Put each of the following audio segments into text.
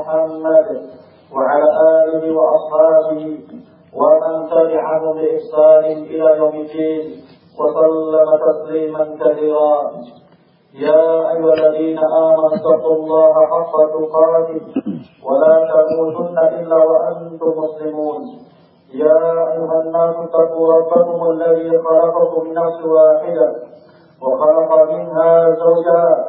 محمد وعلى آله وأصحابه ومن تبعهم بإحسان إلى يوم الدين وسلم تسليما كثيرا. يا أيها الذين آمنوا اتقوا الله حق تقاته ولا تموتن إلا وأنتم مسلمون. يا أيها الناس اتقوا ربكم الذي خلقكم من نفس واحدة وخلق منها زوجها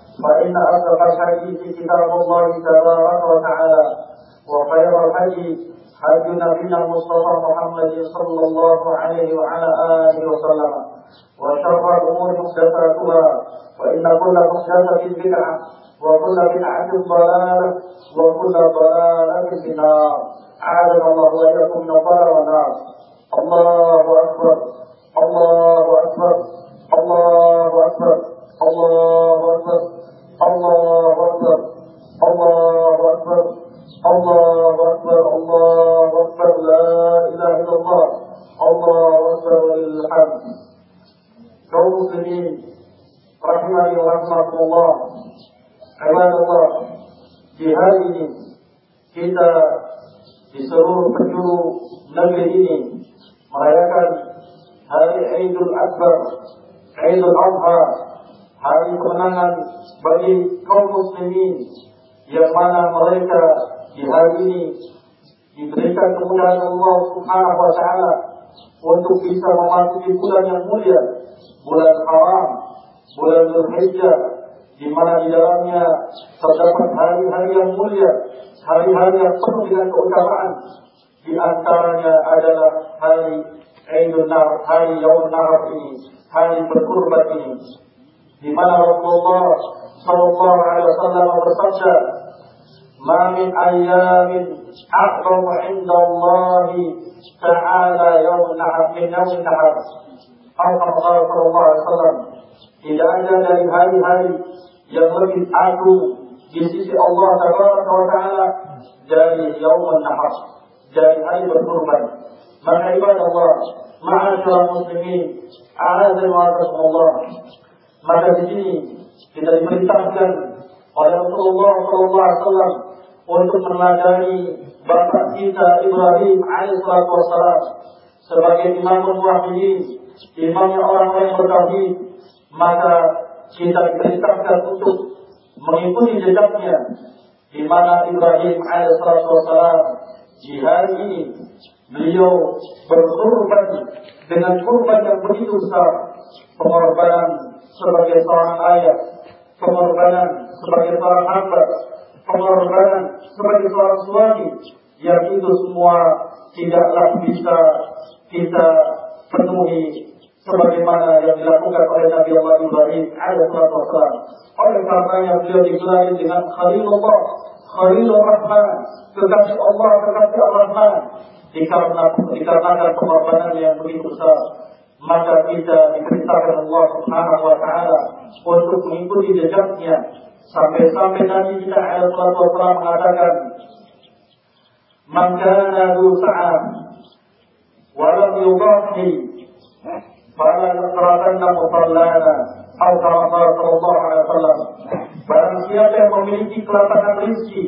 فإن أصدق الحديث كتاب الله تبارك وتعالى وخير الحديث هدي نبينا المصطفى محمد صلى الله عليه وعلى آله وسلم وشر الأمور محدثاتها وإن كل محدثة بدعة وكل بدعة ضلالة وكل ضلالة في النار. أعاذنا الله وإياكم الضلال والنار. الله أكبر الله أكبر الله أكبر الله الله أكبر الله أكبر الله أكبر الله أكبر لا إله إلا الله الله أكبر وللحمد kaum muslimin rahimani wa rahmatullah ibadallah di hari ini kita di seluruh penjuru negeri ini merayakan hari Idul Akbar Idul Adha hari kemenangan bagi kaum muslimin yang mana mereka di hari ini diberikan kemudahan Allah Subhanahu wa taala untuk bisa memasuki bulan yang mulia, bulan haram, bulan Zulhijjah di mana di dalamnya terdapat hari-hari yang mulia, hari-hari yang penuh dengan keutamaan. Di antaranya adalah hari Idul Nahar, hari Yaum Nahar ini, hari berkurban ini. لمن رسول الله صلى الله عليه وسلم وسجل ما من أيام أعظم عند الله تعالى يوم النحر من يوم النحر أو كما قال صلى الله dari hari-hari yang lebih agung di sisi Allah Tabaraka wa Taala dari yaum nahar dari hari berkurban maka ibadah Allah ma'asyar muslimin a'azim wa Allah Maka di sini kita diperintahkan oleh Rasulullah SAW untuk meneladani bapak kita Ibrahim alaihissalatu wassalam sebagai imam muwahhidin, imamnya orang-orang yang bertauhid, maka kita diperintahkan untuk mengikuti jejaknya di mana Ibrahim alaihissalatu wassalam di hari ini beliau berkorban dengan kurban yang begitu besar pengorbanan sebagai seorang ayah, pengorbanan sebagai seorang hamba, pengorbanan sebagai seorang suami, yang itu semua tidaklah bisa kita penuhi sebagaimana yang dilakukan oleh Nabi Allah Ibrahim alaihissalam. Oleh karenanya beliau digelari dengan Khalilullah, Khalilur Rahman, kekasih Allah, kekasih Ar-Rahman. Dikarenakan, pengorbanan yang begitu besar maka kita diperintahkan Allah Subhanahu wa taala untuk mengikuti jejaknya. Sampai-sampai Nabi kita alaihi wasallam mengatakan man kana du sa'ah wa lam yudhi fala yaqrabanna musallana atau kama sallallahu barang siapa yang memiliki kelapangan rezeki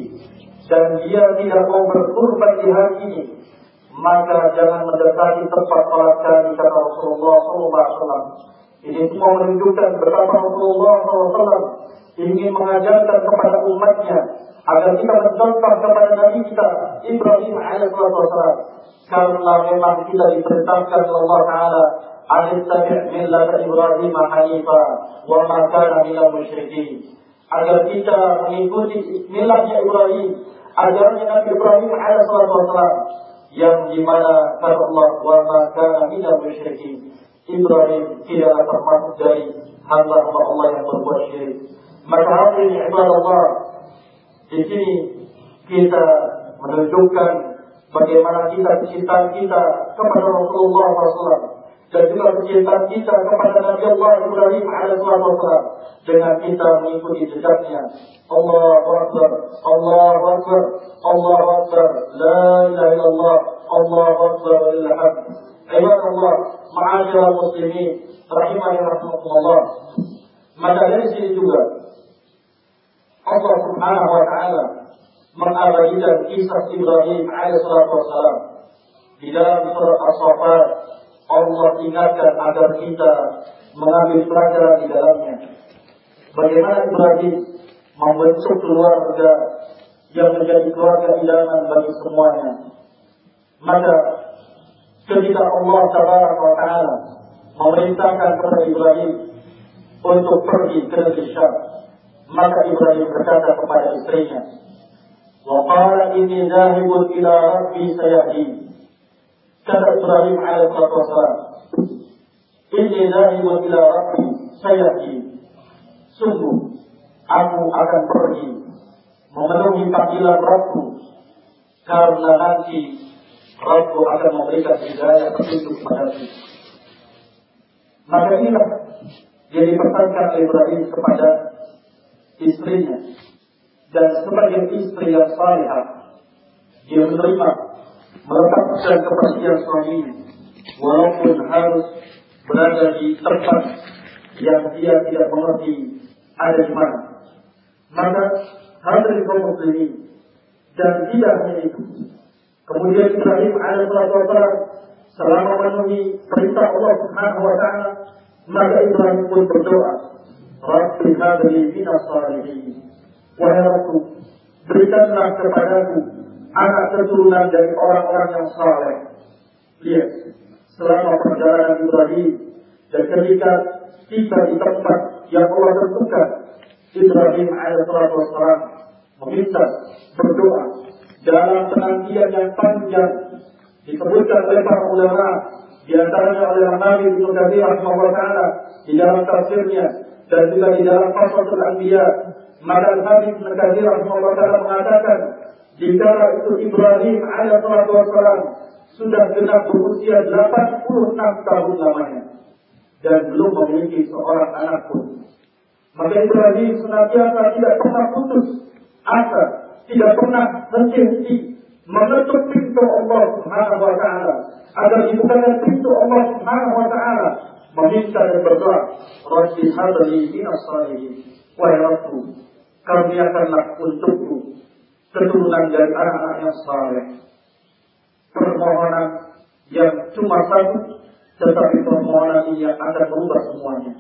dan dia tidak mau berkurban di hari ini maka jangan mendekati tempat sholat kami kata Rasulullah SAW. Ini semua menunjukkan betapa Rasulullah SAW ingin mengajarkan kepada umatnya agar kita mencontoh kepada Nabi kita Ibrahim alaihissalam karena memang kita diperintahkan Allah Taala Alistabi' millat Ibrahim hanifa wa ma kana minal agar kita mengikuti millatnya Ibrahim ajarannya Nabi Ibrahim alaihissalam yang di mana kata Allah wa ma kana minal musyrikin Ibrahim tidaklah termasuk dari hamba-hamba Allah yang berbuat syirik. Maka hari ini Allah di sini kita menunjukkan bagaimana kita kecintaan kita kepada Rasulullah SAW dan juga kecintaan kita kepada Nabi Allah Ibrahim alaihissalam dengan kita mengikuti jejaknya. Allahu Akbar, Allahu Akbar, Allahu Akbar, La ilaha illallah, Allahu Akbar, Alhamd. Allah, ma'asyiral muslimin, rahimani rahimakumullah. Maka dari sini juga Allah Subhanahu wa taala mengabadikan kisah Ibrahim alaihissalam di dalam surat As-Saffat Allah ingatkan agar kita mengambil pelajaran di dalamnya. Bagaimana Ibrahim membentuk keluarga yang menjadi keluarga idaman bagi semuanya. Maka ketika Allah Taala memerintahkan kepada Ibrahim untuk pergi ke negeri Syam, maka Ibrahim berkata kepada istrinya, "Wa qala inni dhahibun ila rabbi sayahdin." Kata Ibrahim alaihissalam, Inni zahibu ila Rabbi sayati. Sungguh, aku akan pergi memenuhi panggilan Rabbu karena nanti Rabbu akan memberikan hidayah petunjuk padaku. Maka inilah yang oleh Ibrahim kepada istrinya dan sebagai istri yang salihah dia menerima melepaskan kepastian suaminya walaupun harus berada di tempat yang dia tidak mengerti ada di mana. Maka hadir kaum muslimin dan tidak hanya itu. Kemudian Ibrahim alaihissalam selama memenuhi perintah Allah Subhanahu wa taala, maka Ibrahim pun berdoa, Rabbi hadli minas salihin. Wahai Rabbu, berikanlah kepadaku anak keturunan dari orang-orang yang saleh. Lihat, selama perjalanan Ibrahim dan ketika kita di tempat yang Allah tentukan, Ibrahim alaihissalam meminta berdoa dalam penantian yang panjang disebutkan oleh para ulama di antaranya oleh Nabi Ibnu Katsir rahimahullah taala di dalam tafsirnya dan juga di dalam Fathul Anbiya maka Nabi Ibnu Katsir rahimahullah mengatakan Dikala itu Ibrahim alaihissalam sudah genap berusia 86 tahun lamanya dan belum memiliki seorang anak pun. Maka Ibrahim senantiasa tidak pernah putus asa, tidak pernah henti menutup pintu Allah Subhanahu wa taala agar dibukakan pintu Allah Subhanahu wa taala meminta dan berdoa Rabbi hadli minas salihin wahai Rabbku karuniakanlah untukku keturunan dari anak-anak yang saleh. Permohonan yang cuma satu, tetapi permohonan yang akan merubah semuanya.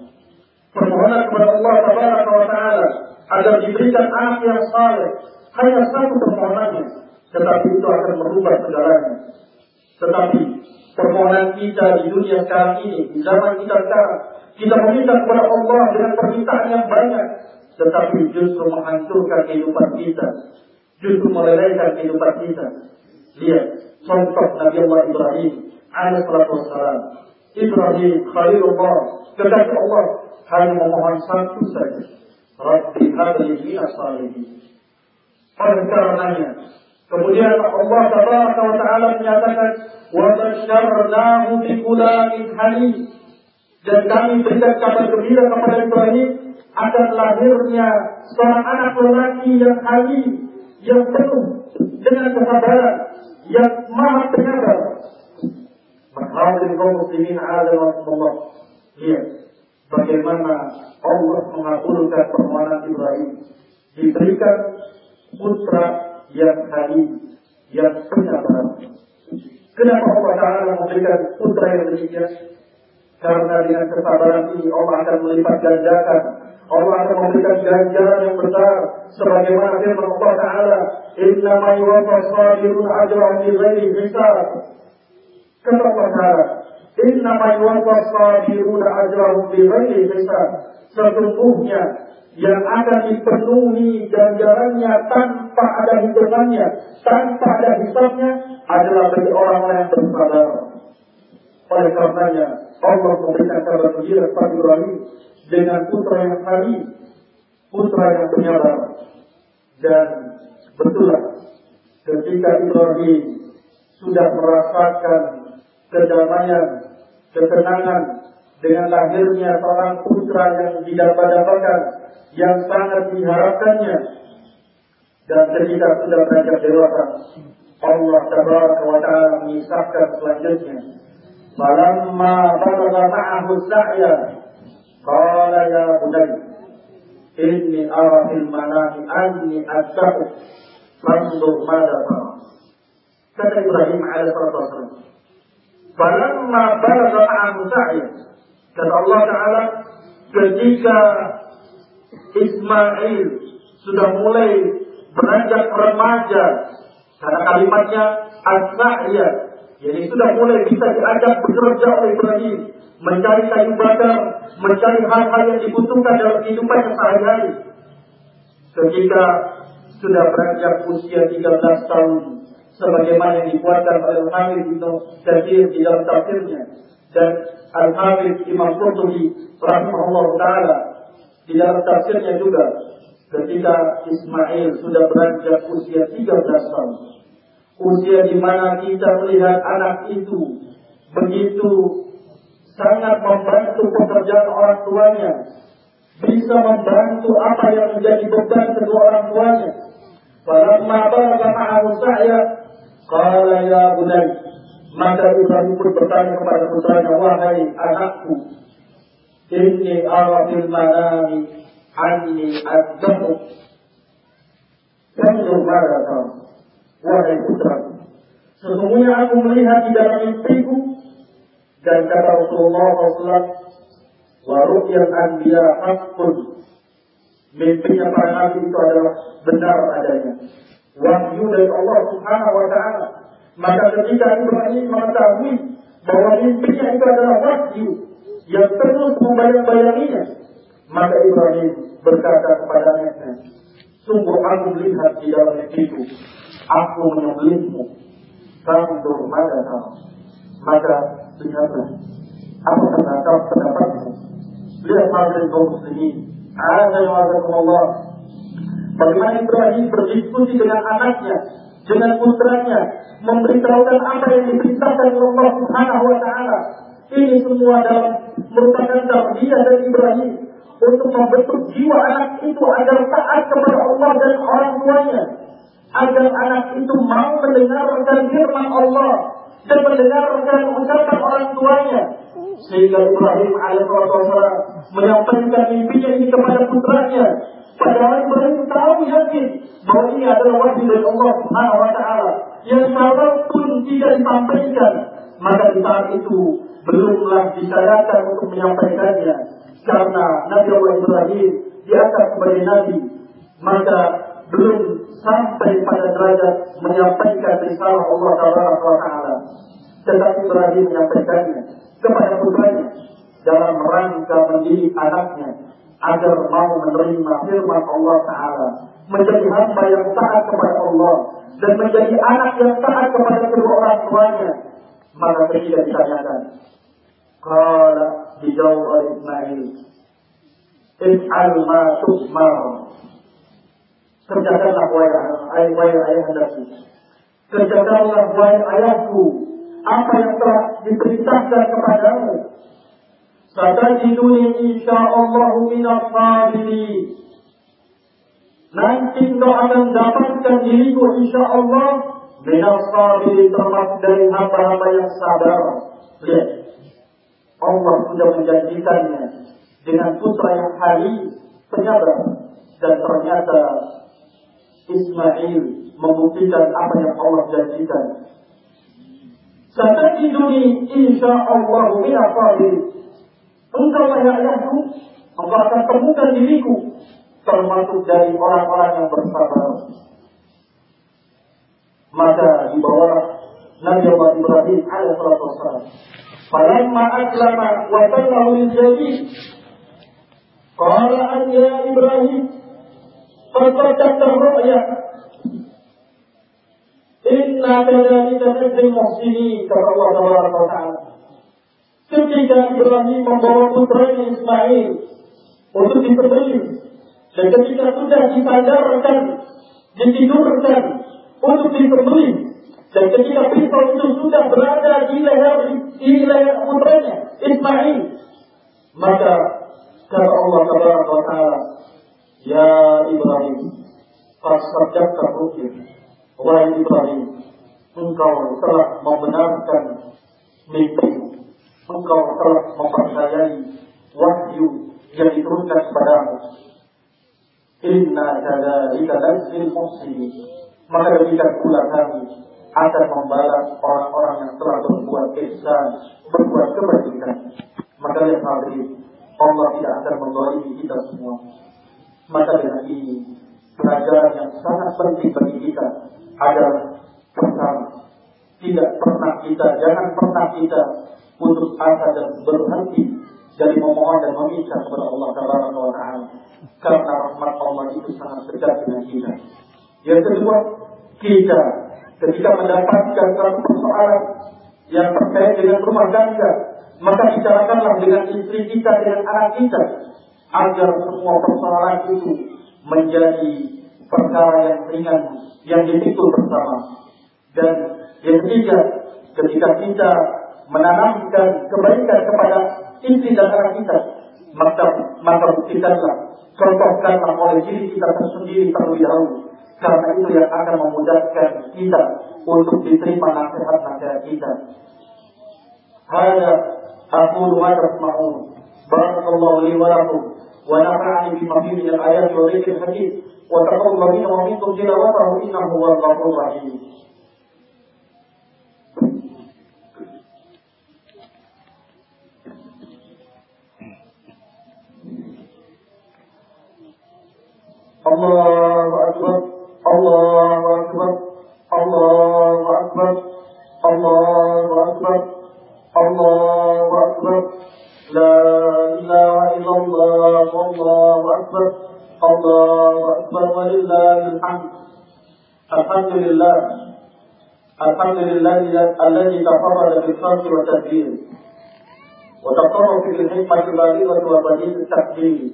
Permohonan kepada Allah Taala agar diberikan anak yang saleh hanya satu permohonannya, tetapi itu akan merubah segalanya. Tetapi permohonan kita di dunia sekarang ini, di zaman kita sekarang, kita meminta kepada Allah dengan permintaan yang banyak, tetapi justru menghancurkan kehidupan kita, justru melelehkan kehidupan kita. Lihat contoh Nabi Allah Ibrahim alaihissalam. Ibrahim Khalilullah kekasih Allah hanya memohon satu saja. Rabbi hadli minas salihin. Oleh karenanya, kemudian Allah Taala Taala menyatakan, wa basyarnahu bi ghulamin halim. Dan kami berikan kabar gembira kepada Ibrahim akan lahirnya seorang anak lelaki yang halim, yang penuh dengan kesabaran, yang maha penyabar. Hadirin kaum muslimin Allah. Lihat bagaimana Allah mengabulkan permohonan Ibrahim. Diberikan putra yang halim, yang penyabar. Kenapa Allah Ta'ala memberikan putra yang demikian? Karena dengan kesabaran ini Allah akan melipat gandakan Allah akan memberikan ganjaran yang besar. Sebagaimana firman Allah Taala Inna ma yuwaffa sabirun ajrahum bi ghairi hisab. Kata Allah Taala Inna ma yuwaffa sabirun ajrahum bi ghairi hisab. Yang akan dipenuhi ganjarannya tanpa ada hitungannya, tanpa ada hisabnya adalah bagi orang-orang yang bersabar. Oleh karenanya Allah memberikan kabar gembira kepada Ibrahim dengan putra yang hari, putra yang penyabar. Dan betul ketika Ibrahim sudah merasakan kedamaian, ketenangan dengan lahirnya seorang putra yang didambakan yang sangat diharapkannya dan ketika sudah beranjak dewasa Allah tabaraka wa ta'ala mengisahkan selanjutnya falamma balagha ma'ahu sa'ya qala ya bunayya inni ara fil manami anni asba'u fanzur mada tara. Kata Ibrahim alaihi wasallam falamma balagha ma'ahu sa'ya kata Allah taala ketika Ismail sudah mulai beranjak remaja karena kalimatnya asna'ya jadi sudah mulai bisa diajak bekerja oleh Ibrahim mencari kayu bakar, mencari hal-hal yang dibutuhkan dalam kehidupan sehari-hari. Ketika sudah beranjak usia 13 tahun, sebagaimana yang dikuatkan oleh Al-Hamid Ibn Kathir di dalam tafsirnya dan Al-Hamid Imam Qurtubi rahimahullah taala di dalam tafsirnya juga ketika Ismail sudah beranjak usia 13 tahun. Usia di mana kita melihat anak itu begitu sangat membantu pekerjaan orang tuanya, bisa membantu apa yang menjadi beban kedua orang tuanya. Falamma balagha ma'ahu sa'ya qala ya bunay maka Ibrahim pun bertanya kepada putranya wahai anakku inni ara fil manami anni adzahu Tanzur mada wahai putra sesungguhnya aku melihat di dalam mimpiku dan kata Rasulullah SAW, yang anbiya hakun. Mimpinya para nabi itu adalah benar adanya. Wahyu dari Allah Subhanahu wa taala. Maka ketika Ibrahim mengetahui bahwa mimpinya itu adalah wahyu yang terus membayang-bayanginya, maka Ibrahim berkata kepada anaknya, sungguh aku melihat di dalam mimpiku, aku menyembelihmu, bermada kamu. Maka apa pendapat pendapatmu lihat hadirin kaum muslimin. Ada yang Allah bagaimana Ibrahim berdiskusi dengan anaknya dengan putranya memberitahukan apa yang diperintahkan oleh Allah Subhanahu wa taala? Ini semua dalam merupakan tarbiyah dari Ibrahim. Untuk membentuk jiwa anak itu agar taat kepada Allah dan orang tuanya. Agar anak itu mau mendengarkan firman Allah dan mendengarkan ucapan orang tuanya. Sehingga Ibrahim alaihissalam menyampaikan mimpinya ini kepada putranya. Padahal Ibrahim tahu yakin bahwa ini adalah wahyu dari Allah Subhanahu wa taala yang pun tidak disampaikan maka di saat itu belumlah disyaratkan untuk menyampaikannya. Karena Nabi Allah Ibrahim diangkat sebagai nabi maka belum sampai pada derajat menyampaikan risalah Allah Taala. Tetapi Ibrahim menyampaikannya kepada putranya dalam rangka mendidik anaknya agar mau menerima firman Allah Taala, menjadi hamba yang taat kepada Allah dan menjadi anak yang taat kepada kedua orang tuanya. Maka ketika ditanyakan, kalau dijawab oleh Ismail, tu'mar Kerjakanlah wahai wahai ayah andaku. Kerjakanlah wahai ayahku apa yang telah diperintahkan kepadamu. Satajiduni insyaallah minas sabirin. Nanti engkau akan dapatkan diriku insyaallah minas sabirin termasuk dari hamba-hamba yang sabar. Lihat. Allah sudah menjanjikannya dengan putra yang hari penyabar dan ternyata Ismail membuktikan apa yang Allah janjikan. Satajiduni insyaallah min asabirin. Engkau wahai ayahku, engkau akan temukan diriku termasuk dari orang-orang yang bersabar. Maka dibawalah Nabi Allah Ibrahim alaihi wasallam. Falamma aslama wa sallahu lil. Qala an ya Ibrahim perbuatan terroya. Inna kadzalika najzil muhsinin kata Allah Subhanahu wa taala. Ketika Ibrahim membawa putranya Ismail untuk diberi dan ketika sudah disandarkan, ditidurkan untuk diberi dan ketika pisau itu sudah berada di leher di leher putranya Ismail, maka kata Allah Subhanahu wa taala, Ya Ibrahim, fasabdaka rukyah. Wahai Ibrahim, engkau telah membenarkan mimpi, engkau telah mempercayai wahyu yang diturunkan kepadamu. Inna kadzalika najzil muhsinin. Maka demikian pula kami akan membalas orang-orang yang telah berbuat ihsan, berbuat kebajikan. Maka yang hadirin, Allah tidak akan membolimi kita semua. Maka dengan ini, pelajaran yang sangat penting bagi kita adalah pertama, tidak pernah kita, jangan pernah kita putus asa dan berhenti dari memohon dan meminta kepada Allah Taala karena rahmat Allah itu sangat dekat dengan kita. Yang kedua, kita ketika mendapatkan satu persoalan yang terkait dengan rumah tangga, maka bicarakanlah dengan istri kita, dengan anak kita, agar semua persoalan itu menjadi perkara yang ringan, yang dipikul bersama. Dan yang ketiga, ketika kita menanamkan kebaikan kepada istri dan kita, maka maka buktikanlah, contohkanlah oleh diri kita tersendiri terlebih dahulu. Karena itu yang akan memudahkan kita untuk diterima nasihat-nasihat kita. Hada aku tasma'un. Barakallahu li wa lakum wa nafa'ani bima fihi min al-ayat wa dhikril hakim wa taqabbal minna wa minkum tilawatahu innahu huwal ghafurur rahim. الله أكبر الله الله أكبر ولله الحمد. الحمد لله الحمد لله الذي تفرد بالخلق والتدبير. وتصرف في الحكمة البالغة وبديل التقدير.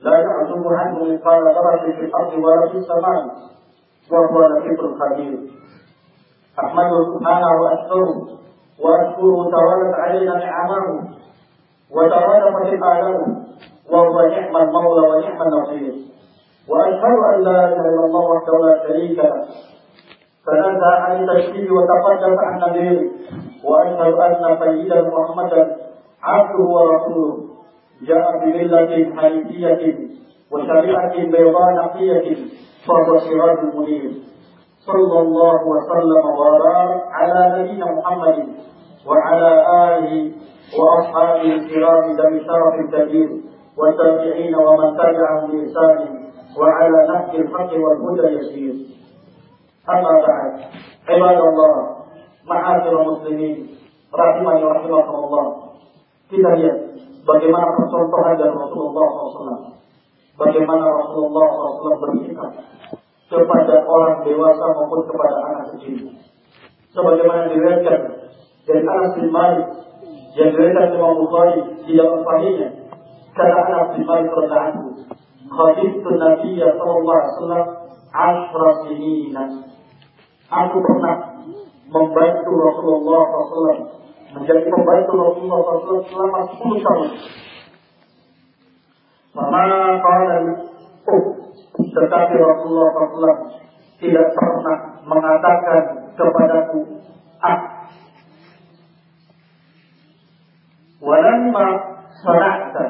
لا يعزب عنه مثقال ذرة في الأرض ولا في السماء. وهو لطيف الخبير أحمده سبحانه وأشكره. وأشكره توالت علينا نعمه. وتوالفت الآلام وهو نعم المولى ونعم النصير وأشهد أن لا إله إلا الله وحده لا شريك له. تنزه عن التشبيه وتقدم عن نبيه وأشهد أن سيدنا محمدا عبده ورسوله. جاء بملة حنيفية وشريعة بيضاء نقية فهو سراج منير صلى الله وسلم وبارك على نبينا محمد وعلى آله وأصحابه الكرام ذوي الشرف الكبير. والتابعين ومن تبعهم بإحسان وعلى نهج الحق والهدى يسير أما بعد عباد الله معاشر المسلمين رحمني ورحمكم الله kita lihat bagaimana percontohan dari Rasulullah SAW. Bagaimana Rasulullah SAW bersikap kepada orang dewasa maupun kepada anak kecil. Sebagaimana diriwayatkan dari Anas bin Malik yang diriwayatkan Imam Bukhari di dalam sahihnya. Sallallahu alaihi wasallam ashra sinina. Aku pernah membantu Rasulullah SAW menjadi pembantu Rasulullah SAW selama 10 tahun. Sama kawan oh, tetapi Rasulullah SAW tidak pernah mengatakan kepadaku, ah, walamma sanakta,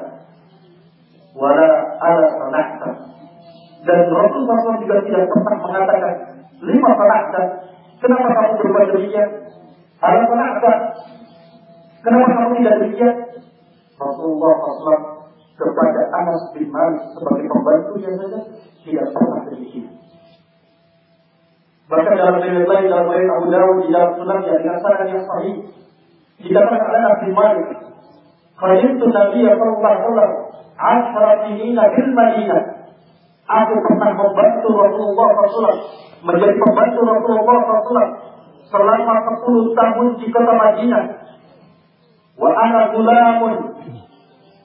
wala ala sanakta. Dan Rasulullah SAW juga tidak pernah mengatakan, lima sanakta, kenapa kamu berbuat demikian? Ala sanakta, Kenapa kamu tidak demikian? Rasulullah SAW kepada Anas bin Malik sebagai pembantunya saja tidak pernah demikian. Bahkan dalam riwayat lain dalam riwayat Abu Dawud di dalam sunan yang sanad yang sahih dikatakan Anas bin Malik, "Khadimtu Nabi sallallahu alaihi wasallam ashara sinina fil Madinah." Aku pernah membantu Rasulullah SAW menjadi pembantu Rasulullah SAW selama 10 tahun di kota Madinah Wa ana gulamun.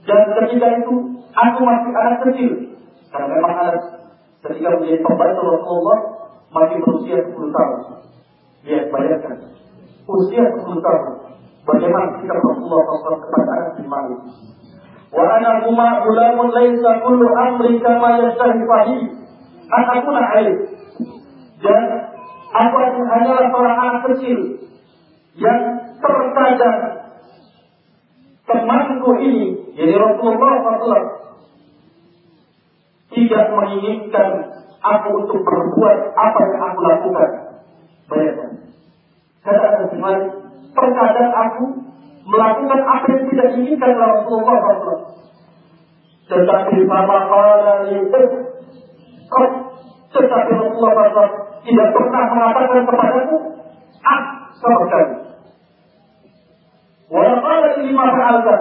Dan ketika itu aku masih anak kecil. Karena memang anak ketika menjadi pembantu Rasulullah masih berusia 10 tahun. Ya, bayangkan. Usia 10 tahun. Bagaimana sikap Rasulullah SAW kepada anak bin Malik. Wa ana huma gulamun laisa kullu amri kama yastahi fahi. Anakuna aib. Dan aku hanyalah seorang anak kecil yang terkadang temanku ini, jadi Rasulullah SAW, tidak menginginkan aku untuk berbuat apa yang aku lakukan. Bayangkan. Kata Rasulullah, terkadang aku melakukan apa yang tidak diinginkan oleh Rasulullah SAW. Tetapi sama kala itu, tetapi Rasulullah SAW tidak pernah mengatakan kepadaku, ah, sama sekali. Walau lima fa'alta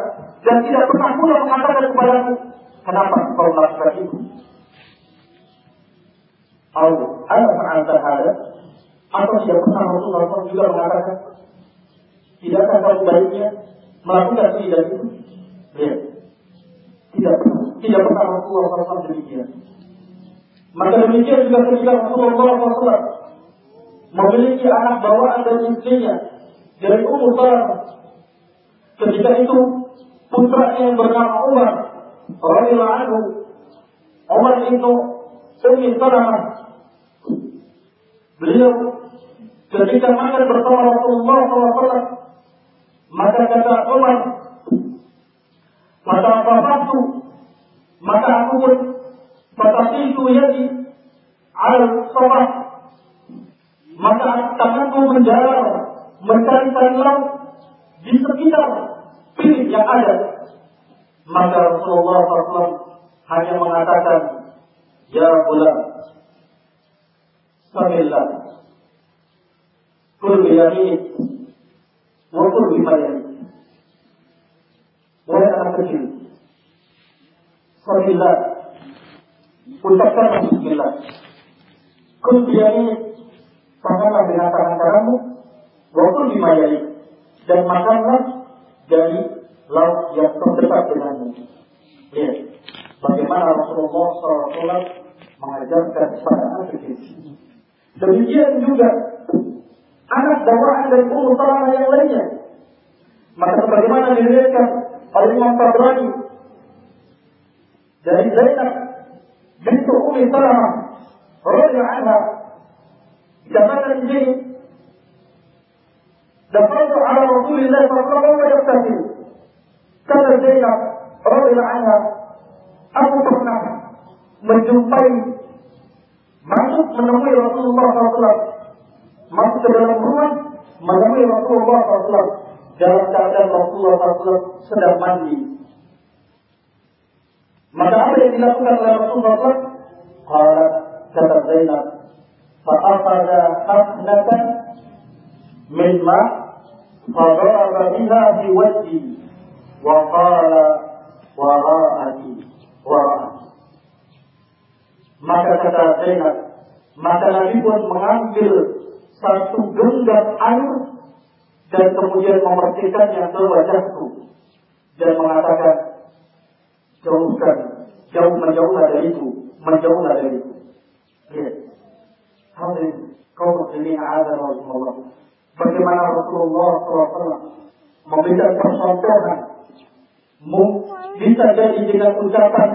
dan tidak pernah pula mengatakan kepadaku, kenapa kau melakukan itu? Ada fa'alta hada atau tidak pernah Rasulullah SAW juga mengatakan, tidakkah kau baiknya melakukan ini dan itu? Lihat, tidak pernah, tidak pernah Rasulullah SAW demikian. Maka demikian juga ketika Rasulullah SAW memiliki anak bawaan dari istrinya dari Ummu Salamah Ketika itu putranya yang bernama Umar radhiyallahu anhu Umar itu Ummi Salamah beliau ketika makan bersama Rasulullah SAW maka kata Umar maka apa maka aku pun itu yadi al sabah maka tanganku menjalar mencari-cari laut di sekitar bilik yang ada. Maka Rasulullah SAW hanya mengatakan, Ya bulan, Samillah, Kul biyamin, kul bimayamin. Wahai anak kecil, Samillah, ucapkan Bismillah. Biyamin, tanganlah dengan tangan kananmu, kul bimayamin dan makanlah dari laut yang terdekat denganmu. Ya. Bagaimana Rasulullah SAW mengajarkan kepada anak kecil. Demikian juga anak bawaan dari Ummu Salamah yang lainnya. Maka bagaimana diriwayatkan oleh Imam Tabrani dari Zainab bintu Ummi Salamah radhiyallahu anha dikatakan di sini دخلت على رسول الله صلى الله عليه وسلم يغتسل kata Zainab radhiyallahu anha aku pernah menjumpai masuk menemui Rasulullah SAW masuk ke dalam rumah menemui Rasulullah SAW dalam keadaan Rasulullah SAW sedang mandi. Maka apa yang dilakukan oleh Rasulullah SAW? Qalat kata Zainab, fa'afada hasnatan min ma fadaraba biha fi wajhi wa qala wara'ati wara'ati. Maka kata Zainab, maka Nabi pun mengambil satu genggam air dan kemudian memercikannya ke wajahku dan mengatakan jauhkan jauh menjauhlah dariku menjauhlah dariku. Lihat hadirin kaum muslimin wa jalla bagaimana Rasulullah SAW memberikan percontohan? Bisa jadi dengan ucapan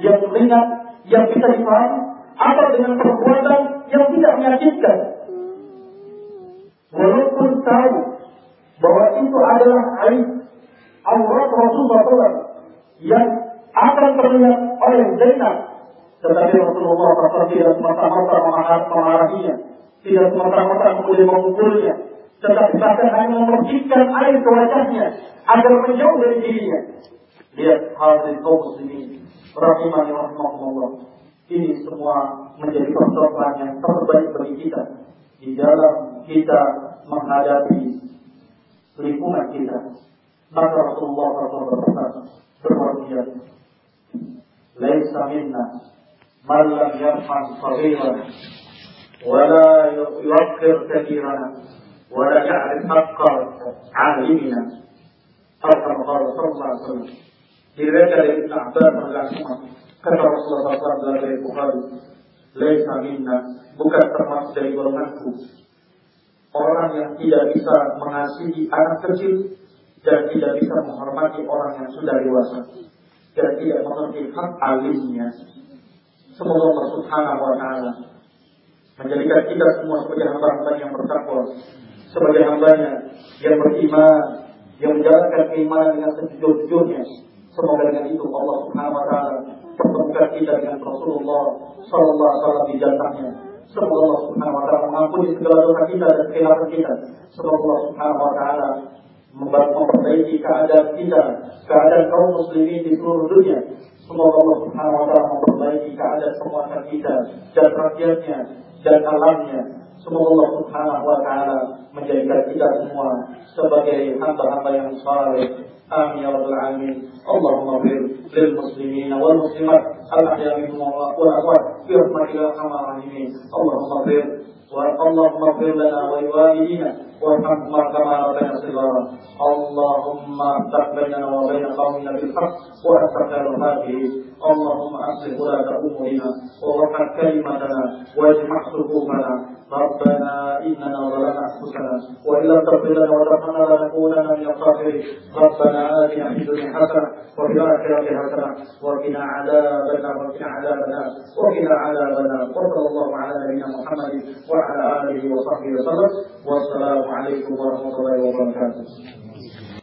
yang ringan yang bisa dipahami atau dengan perbuatan yang tidak menyakitkan walaupun tahu bahwa itu adalah aib aurat Rasulullah SAW yang akan terlihat oleh Zainab tetapi Rasulullah SAW tidak semata-mata memarahinya tidak semata-mata kemudian memukulnya tetapi bahkan hanya memercikan air ke wajahnya agar menjauh dari dirinya. Lihat hadirin kaum muslimin, rahimani rahimahullah. Ini semua menjadi percobaan yang terbaik bagi kita di dalam kita menghadapi lingkungan kita. Maka Rasulullah SAW berpesan berwasiat, "Laisa minna man lam yarham saghirana la yuwaqqir kabirana." ولا يعرف حق عالمنا أو كما قال صلى الله عليه وسلم diriwayatkan dari Ibn Abbas radhiyallahu kata Rasulullah SAW dalam Bukhari laisa minna bukan termasuk dari golonganku orang yang tidak bisa mengasihi anak kecil dan tidak bisa menghormati orang yang sudah dewasa dan tidak mengerti hak alimnya. Semoga Allah Subhanahu wa taala menjadikan kita semua sebagai hamba-hamba yang bertakwa, sebagai hambanya yang beriman, yang menjalankan keimanan dengan sejujur-jujurnya. Semoga dengan itu Allah Subhanahu wa taala pertemukan kita dengan Rasulullah sallallahu alaihi wasallam di. Semoga Allah Subhanahu wa taala mengampuni segala dosa kita dan kesalahan kita. Semoga Allah Subhanahu wa taala memperbaiki keadaan kita, keadaan kaum muslimin di seluruh dunia. Semoga Allah Subhanahu wa taala memperbaiki keadaan semua kita dan rakyatnya dan alamnya. Semoga Allah Subhanahu wa taala menjadikan kita semua sebagai hamba-hamba yang saleh. آمين يا رب العالمين اللهم اغفر للمسلمين والمسلمات الأحياء منهم والأموات برحمتك يا أرحم الراحمين اللهم اغفر اللهم اغفر لنا ولوالدينا وارحمهما كما ربنا صغارا اللهم افتح بيننا وبين قومنا بالحق واصلح خير اللهم اصلح ولاة امورنا ووفق كلمتنا واجمع صفوفنا ربنا اننا ظلمنا انفسنا أنفسنا وإن لم تغفر لنا وترحمنا لنكونن من الخاسرين. ربنا آتنا في الدنيا حسنة وفي الآخرة حسنة وقنا عذاب النار. وقنا عذاب النار. وقنا عذاب النار. وصلى الله على نبينا محمد وعلى آله وصحبه وسلم. والسلام عليكم ورحمة الله وبركاته.